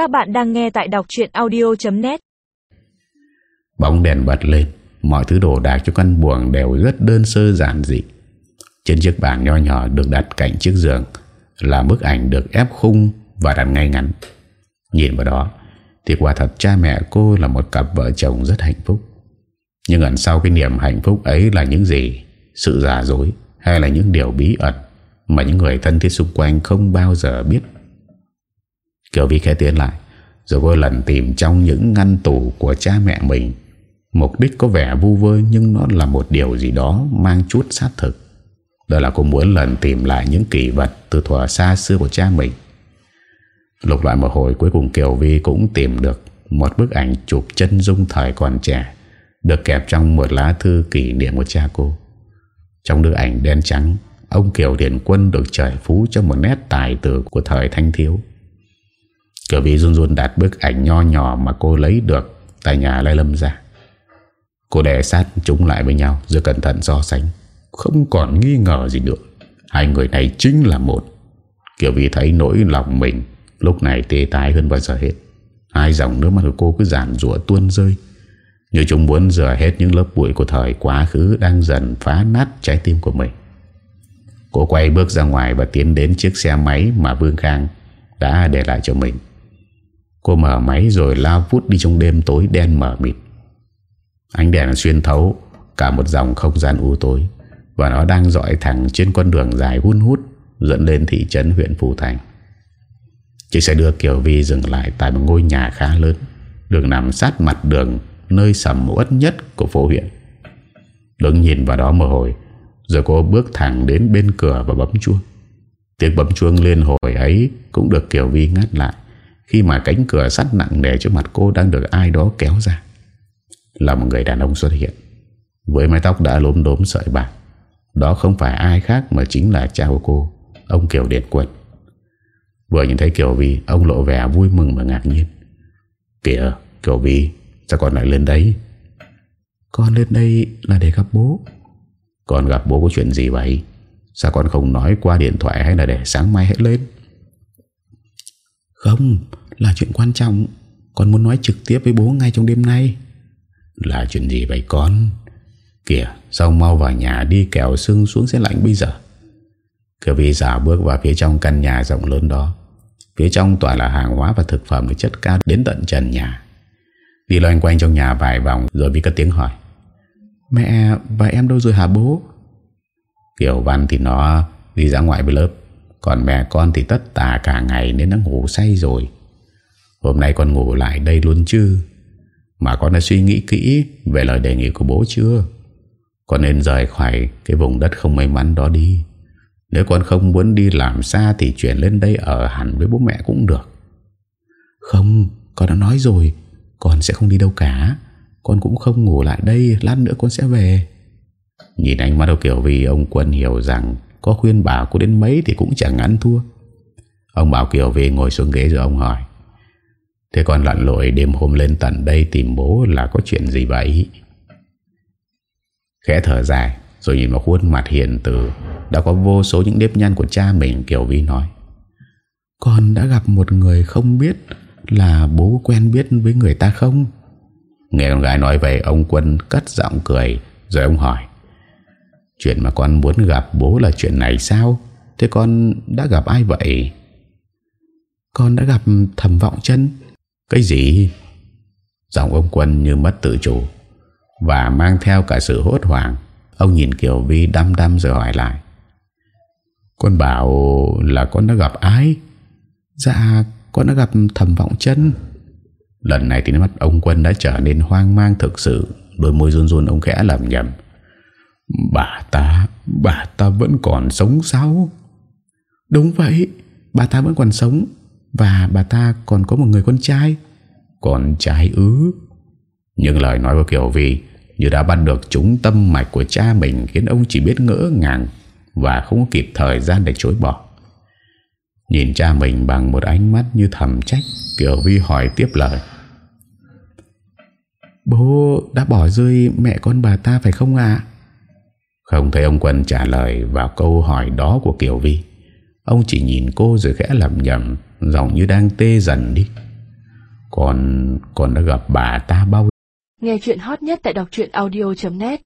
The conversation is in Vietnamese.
Các bạn đang nghe tại đọc chuyện audio.net Bóng đèn bật lên, Mọi thứ đồ đạc cho căn buồng đều rất đơn sơ giản dị. Trên chiếc bàn nho nhỏ được đặt cạnh chiếc giường Là bức ảnh được ép khung và đặt ngay ngắn. Nhìn vào đó Thì quả thật cha mẹ cô là một cặp vợ chồng rất hạnh phúc. Nhưng ẩn sau cái niềm hạnh phúc ấy là những gì? Sự giả dối Hay là những điều bí ẩn Mà những người thân thiết xung quanh không bao giờ biết? Kiều Vi khẽ tiến lại, Rồi vô lần tìm trong những ngăn tủ của cha mẹ mình. Mục đích có vẻ vu vơ, Nhưng nó là một điều gì đó Mang chút sát thực. Đó là cô muốn lần tìm lại những kỷ vật Từ thuở xa xưa của cha mình. Lục lại một hồi, Cuối cùng Kiều Vi cũng tìm được Một bức ảnh chụp chân dung thời còn trẻ, Được kẹp trong một lá thư kỷ niệm của cha cô. Trong bức ảnh đen trắng, Ông Kiều Điển Quân được trời phú cho một nét tài tử của thời thanh thiếu. Kiều vì run run đặt bức ảnh nho nhỏ mà cô lấy được tại nhà Lai Lâm ra. Cô đè sát chúng lại với nhau rồi cẩn thận so sánh. Không còn nghi ngờ gì nữa. Hai người này chính là một. Kiều vì thấy nỗi lòng mình lúc này tê tái hơn bao giờ hết. Hai dòng nước mắt của cô cứ giản rủa tuôn rơi. Như chúng muốn rửa hết những lớp bụi của thời quá khứ đang dần phá nát trái tim của mình. Cô quay bước ra ngoài và tiến đến chiếc xe máy mà Vương Khang đã để lại cho mình. Cô mở máy rồi lao vút đi trong đêm tối đen mở mịt. Ánh đèn xuyên thấu Cả một dòng không gian u tối, Và nó đang dọi thẳng trên con đường dài hun hút Dẫn lên thị trấn huyện Phù Thành. Chiếc xe đưa Kiều Vi dừng lại Tại một ngôi nhà khá lớn Đường nằm sát mặt đường Nơi sầm uất nhất của phố huyện. Đứng nhìn vào đó một hồi, Rồi cô bước thẳng đến bên cửa và bấm chuông. Tiếng bấm chuông lên hồi ấy Cũng được Kiều Vi ngắt lại khi mà cánh cửa sắt nặng nề trước mặt cô đang được ai đó kéo ra, Là một người đàn ông xuất hiện, Với mái tóc đã lốm đốm sợi bạc. Đó không phải ai khác mà chính là cha của cô, Ông Kiều điện Quân Vừa nhìn thấy Kiều Vi, Ông lộ vẻ vui mừng và ngạc nhiên. Kìa, Kiều Vi, Sao con lại lên đấy Con lên đây là để gặp bố. Con gặp bố có chuyện gì vậy? Sao con không nói qua điện thoại Hay là để sáng mai hãy lên? Không là chuyện quan trọng. Con muốn nói trực tiếp với bố ngay trong đêm nay. Là chuyện gì vậy con? Kìa Sao mau vào nhà đi kẹo xương xuống xe lạnh bây giờ? Cửa vi giả bước vào phía trong căn nhà rộng lớn đó. Phía trong toàn là hàng hóa và thực phẩm được chất cao đến tận trần nhà. Đi loanh quanh trong nhà vài vòng Rồi Vi cất tiếng hỏi. Mẹ và em đâu rồi hả bố? Kiều Văn thì nó đi ra ngoài với lớp còn mẹ con thì tất tà cả ngày Nên nó ngủ say rồi. Hôm nay con ngủ lại đây luôn chứ? Mà con đã suy nghĩ kỹ Về lời đề nghị của bố chưa? Con nên rời khỏi cái vùng đất không may mắn đó đi. Nếu con không muốn đi làm xa Thì chuyển lên đây ở hẳn với bố mẹ cũng được. Không, Con đã nói rồi. Con sẽ không đi đâu cả. Con cũng không ngủ lại đây, Lát nữa con sẽ về. Nhìn ánh mắt đầu kiểu vì ông Quân hiểu rằng có khuyên bảo cô đến mấy thì cũng chẳng ăn thua Ông bảo Kiều về ngồi xuống ghế rồi ông hỏi, Thế con lặn lội đêm hôm lên tận đây tìm bố là có chuyện gì vậy? Khẽ thở dài, Rồi nhìn vào khuôn mặt hiền từ, Đã có vô số những nếp nhăn của cha mình, Kiều Vi nói, Con đã gặp một người không biết Là bố quen biết với người ta không? Nghe con gái nói về Ông Quân cất giọng cười, Rồi ông hỏi Chuyện mà con muốn gặp bố là chuyện này sao? Thế con đã gặp ai vậy? Con đã gặp thầm vọng chân cái gì? Giọng ông Quân như mất tự chủ Và mang theo cả sự hốt hoảng Ông nhìn Kiều Vi đăm đăm rồi hỏi lại Con bảo là con đã gặp ai? Dạ con đã gặp thầm vọng chân Lần này thì mắt ông Quân đã trở nên hoang mang thực sự Đôi môi run run ông khẽ lầm nhầm Bà ta Bà ta vẫn còn sống sao? Đúng vậy, Bà ta vẫn còn sống và bà ta còn có một người con trai Con trai ứ Nhưng lời nói của Kiều Vi Như đã bắt được chúng tâm mạch của cha mình Khiến ông chỉ biết ngỡ ngàng Và không kịp thời gian để chối bỏ. Nhìn cha mình bằng một ánh mắt như thầm trách, Kiều Vi hỏi tiếp lời. Bố đã bỏ rơi mẹ con bà ta phải không ạ? Không thấy ông Quân trả lời vào câu hỏi đó của Kiều Vi. Ông chỉ nhìn cô rồi khẽ lầm nhầm Giọng như đang tê dần đi. Còn còn đã gặp bà ta bao Nghe chuyện hot nhất tại đọc audio.net